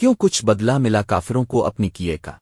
کیوں کچھ بدلہ ملا کافروں کو اپنی کیے کا؟